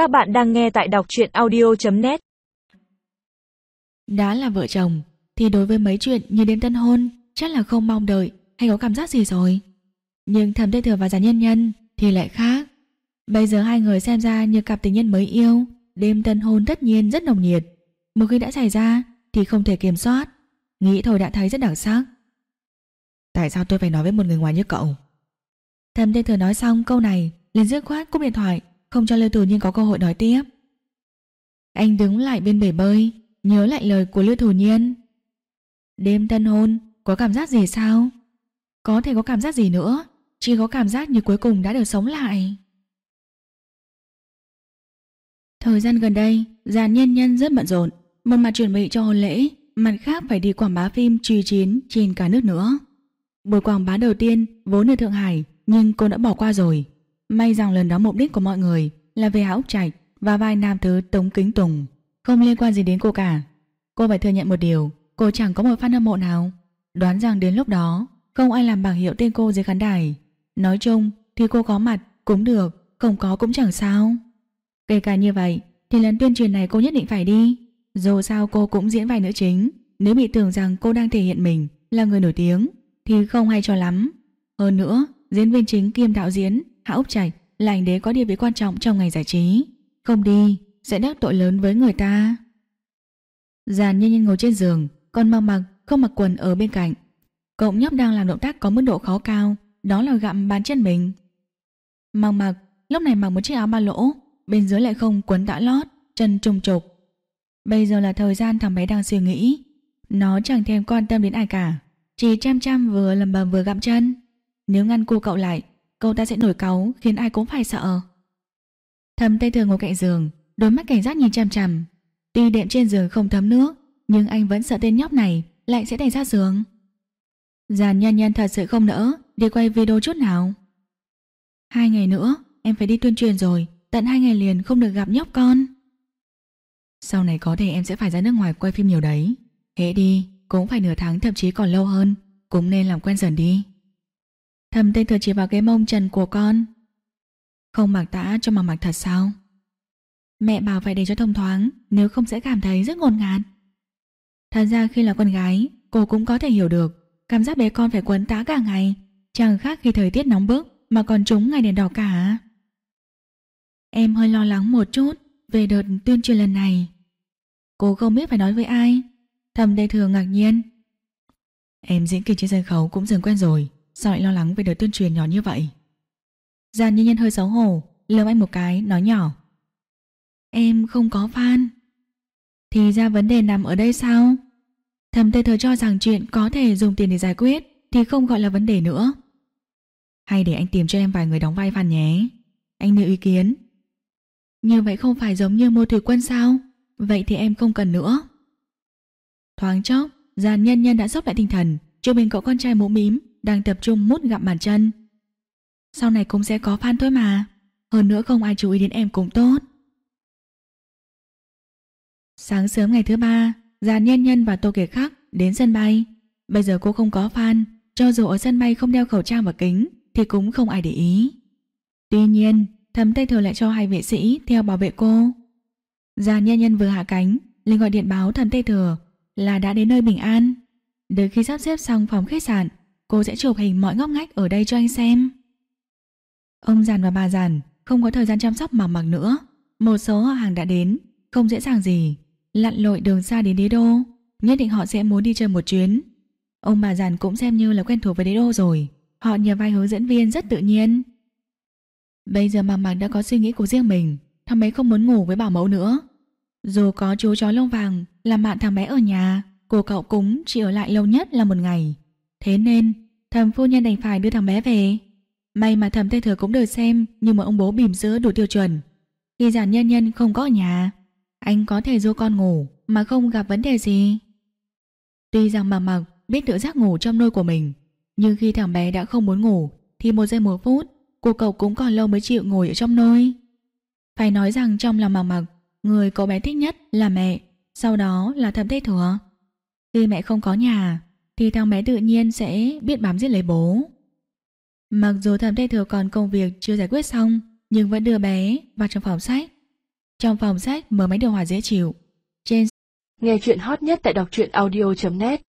Các bạn đang nghe tại đọc truyện audio.net Đã là vợ chồng thì đối với mấy chuyện như đến tân hôn chắc là không mong đợi hay có cảm giác gì rồi. Nhưng thầm tê thừa và giả nhân nhân thì lại khác. Bây giờ hai người xem ra như cặp tình nhân mới yêu, đêm tân hôn tất nhiên rất nồng nhiệt. Một khi đã xảy ra thì không thể kiểm soát. Nghĩ thôi đã thấy rất đặc sắc. Tại sao tôi phải nói với một người ngoài như cậu? Thầm tê thừa nói xong câu này liền dứt khoát cúp điện thoại không cho Lưu Thủ Nhiên có cơ hội nói tiếp. Anh đứng lại bên bể bơi, nhớ lại lời của Lưu Thủ Nhiên. Đêm tân hôn, có cảm giác gì sao? Có thể có cảm giác gì nữa, chỉ có cảm giác như cuối cùng đã được sống lại. Thời gian gần đây, Già nhân nhân rất bận rộn, một mặt chuẩn bị cho hôn lễ, mặt khác phải đi quảng bá phim truy chiến trên cả nước nữa. Buổi quảng bá đầu tiên vốn ở Thượng Hải, nhưng cô đã bỏ qua rồi. May rằng lần đó mục đích của mọi người là về Hảo Trạch và vai nam thứ Tống Kính Tùng, không liên quan gì đến cô cả. Cô phải thừa nhận một điều, cô chẳng có một fan hâm mộ nào. Đoán rằng đến lúc đó, không ai làm bảng hiệu tên cô dưới khán đài. Nói chung thì cô có mặt cũng được, không có cũng chẳng sao. Kể cả như vậy, thì lần tuyên truyền này cô nhất định phải đi. Dù sao cô cũng diễn vai nữ chính, nếu bị tưởng rằng cô đang thể hiện mình là người nổi tiếng, thì không hay cho lắm. Hơn nữa, diễn viên chính kiêm đạo diễn Hạ Úc Trạch là ảnh đế có địa vị quan trọng trong ngành giải trí. Không đi, sẽ đắc tội lớn với người ta. Giàn nhân nhân ngồi trên giường, còn mặc mặc không mặc quần ở bên cạnh. Cậu nhóc đang làm động tác có mức độ khó cao, đó là gặm bàn chân mình. Mặc mặc, lúc này mặc một chiếc áo ba lỗ, bên dưới lại không quấn tã lót, chân trùng trục. Bây giờ là thời gian thằng bé đang suy nghĩ. Nó chẳng thèm quan tâm đến ai cả, chỉ chăm chăm vừa lầm bầm vừa gặm chân. Nếu ngăn cô cậu lại, Cậu ta sẽ nổi cáu, khiến ai cũng phải sợ. Thầm tay thường ngồi cạnh giường, Đôi mắt cảnh giác nhìn chằm chằm. Tuy đệm trên giường không thấm nước, Nhưng anh vẫn sợ tên nhóc này Lại sẽ đẩy ra giường. Giàn nhân nhân thật sự không nỡ Đi quay video chút nào. Hai ngày nữa, em phải đi tuyên truyền rồi, Tận hai ngày liền không được gặp nhóc con. Sau này có thể em sẽ phải ra nước ngoài quay phim nhiều đấy. Hễ đi, Cũng phải nửa tháng, thậm chí còn lâu hơn, Cũng nên làm quen dần đi. Thầm tên thừa chỉ vào cái mông trần của con. Không mặc tã cho mà mặc thật sao? Mẹ bảo phải để cho thông thoáng, Nếu không sẽ cảm thấy rất ngột ngạt. Thật ra khi là con gái, Cô cũng có thể hiểu được, Cảm giác bé con phải quấn tã cả ngày. Chẳng khác khi thời tiết nóng bức Mà còn trúng ngày đèn đỏ cả. Em hơi lo lắng một chút Về đợt tuyên truyền lần này. Cô không biết phải nói với ai. Thầm đây thường ngạc nhiên. Em diễn kịch trên sân khấu cũng dần quen rồi. Sao lại lo lắng về đợt tuyên truyền nhỏ như vậy? Giàn nhân nhân hơi xấu hổ, Lườm anh một cái, nói nhỏ. Em không có fan. Thì ra vấn đề nằm ở đây sao? Thầm tê thờ cho rằng chuyện có thể dùng tiền để giải quyết Thì không gọi là vấn đề nữa. Hay để anh tìm cho em vài người đóng vai fan nhé. Anh nêu ý kiến. Như vậy không phải giống như mô thủy quân sao? Vậy thì em không cần nữa. Thoáng chốc Giàn nhân nhân đã sốc lại tinh thần Cho mình cậu con trai mũ mím đang tập trung mút gặm bàn chân. Sau này cũng sẽ có fan thôi mà. Hơn nữa không ai chú ý đến em cũng tốt. Sáng sớm ngày thứ ba, Giàn Nhân Nhân và Tô Kể Khắc đến sân bay. Bây giờ cô không có fan, cho dù ở sân bay không đeo khẩu trang và kính thì cũng không ai để ý. Tuy nhiên, thấm tay thừa lại cho hai vệ sĩ theo bảo vệ cô. Giàn Nhân Nhân vừa hạ cánh, liền gọi điện báo thầm tây thừa là đã đến nơi bình an. Đến khi sắp xếp xong phòng khách sạn, Cô sẽ chụp hình mọi ngóc ngách ở đây cho anh xem. Ông giàn và bà giàn Không có thời gian chăm sóc mỏng mặc nữa. Một số hàng đã đến, Không dễ dàng gì. Lặn lội đường xa đến đế đô, Nhất định họ sẽ muốn đi chơi một chuyến. Ông bà giàn cũng xem như là quen thuộc với đế đô rồi. Họ nhờ vai hướng dẫn viên rất tự nhiên. Bây giờ mà mặc đã có suy nghĩ của riêng mình, Thằng bé không muốn ngủ với bảo mẫu nữa. Dù có chú chó lông vàng Làm bạn thằng bé ở nhà, Cô cậu cúng chỉ ở lại lâu nhất là một ngày. Thế nên, thầm phu nhân đành phải đưa thằng bé về. May mà thầm tây thừa cũng được xem Như một ông bố bìm sữa đủ tiêu chuẩn. Khi giản nhân nhân không có ở nhà, Anh có thể du con ngủ Mà không gặp vấn đề gì. Tuy rằng bà mặc biết tự giác ngủ trong nôi của mình, Nhưng khi thằng bé đã không muốn ngủ Thì một giây một phút, Cô cậu cũng còn lâu mới chịu ngồi ở trong nôi. Phải nói rằng trong lòng mà mặc Người cậu bé thích nhất là mẹ, Sau đó là thầm tây thừa. Khi mẹ không có nhà thì thằng bé tự nhiên sẽ biết bám giết lấy bố. Mặc dù thẩm tê thừa còn công việc chưa giải quyết xong, nhưng vẫn đưa bé vào trong phòng sách. Trong phòng sách mở máy điều hòa dễ chịu. Trên Nghe chuyện hot nhất tại đọc truyện audio.net